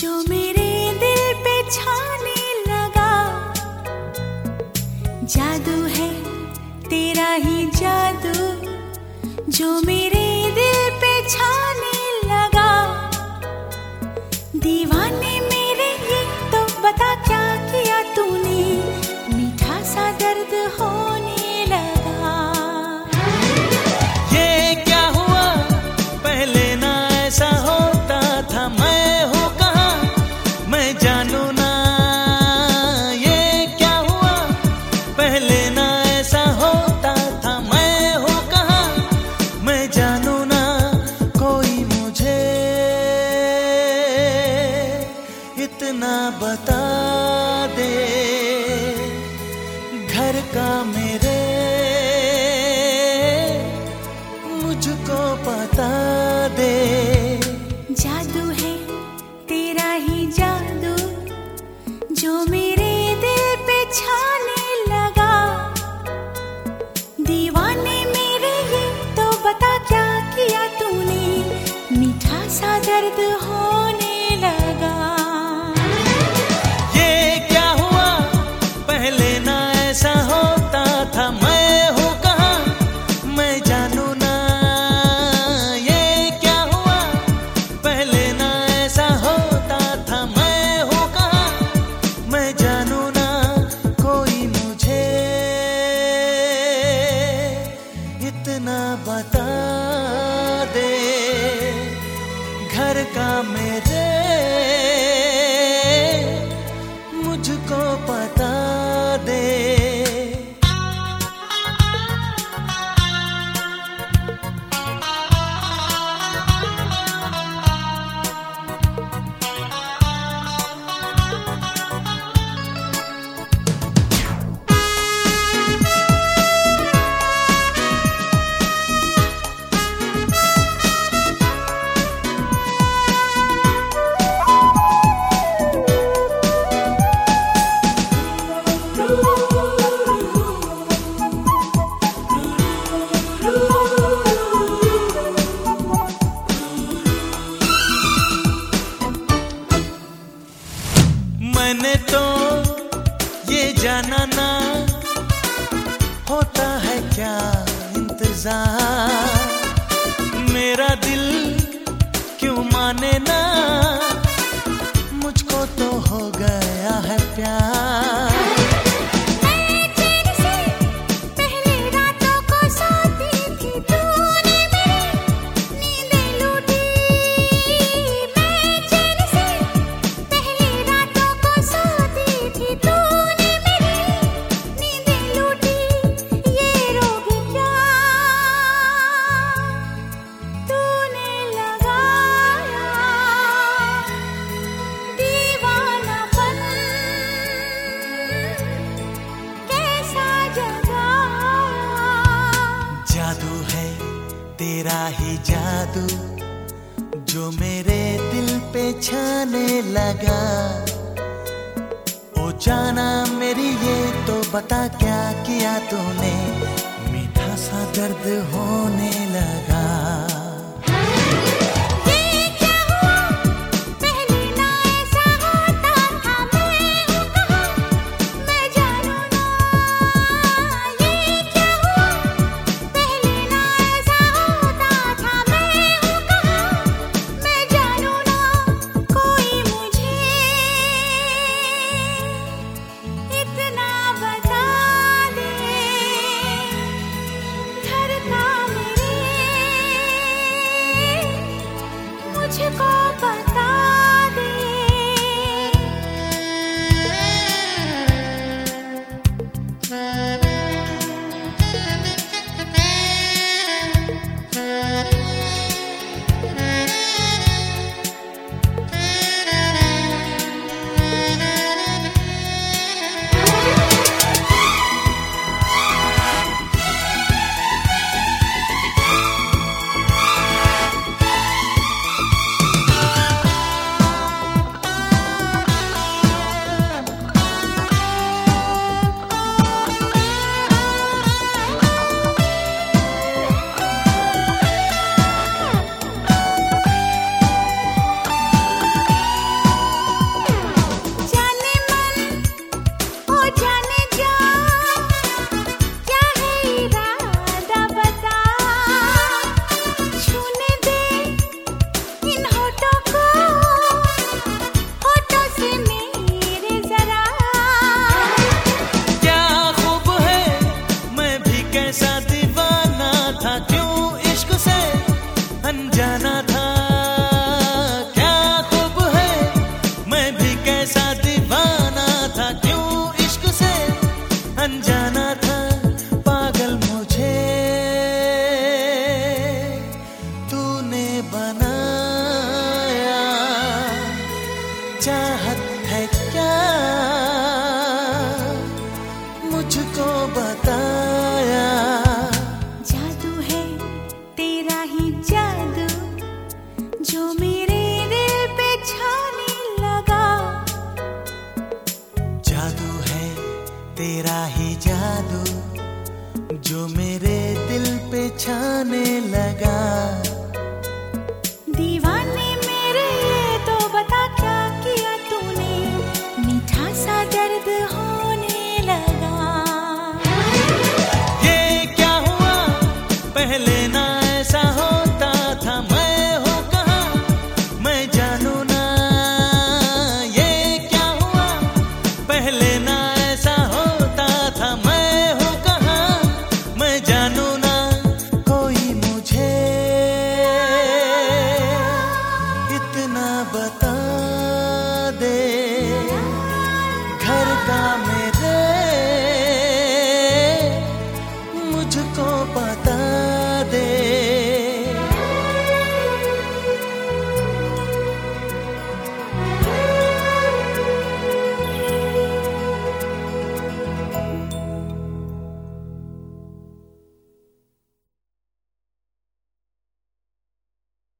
जो मेरे दिल पे छाने लगा। जादू है तेरा ही जादू। जो मेरे ना बता दे घर का मेरे मुझको बता दे। जा बता दे घर का मेरे मुझको बता दे। क्या इंतज़ार? मेरा दिल क्यों माने ना? मुझको तो हो गया है प्यार। तेरा ही जादू, जो मेरे दिल पे छाने लगा। ओ जाना मेरी ये तो बता क्या किया तूने, मीठा सा दर्द होने लगा। कैसा दीवाना था, क्यों इश्क से अनजाना था? पागल मुझे। तूने बनाया, चाहत है क्या? talaga ना बता दे। घर का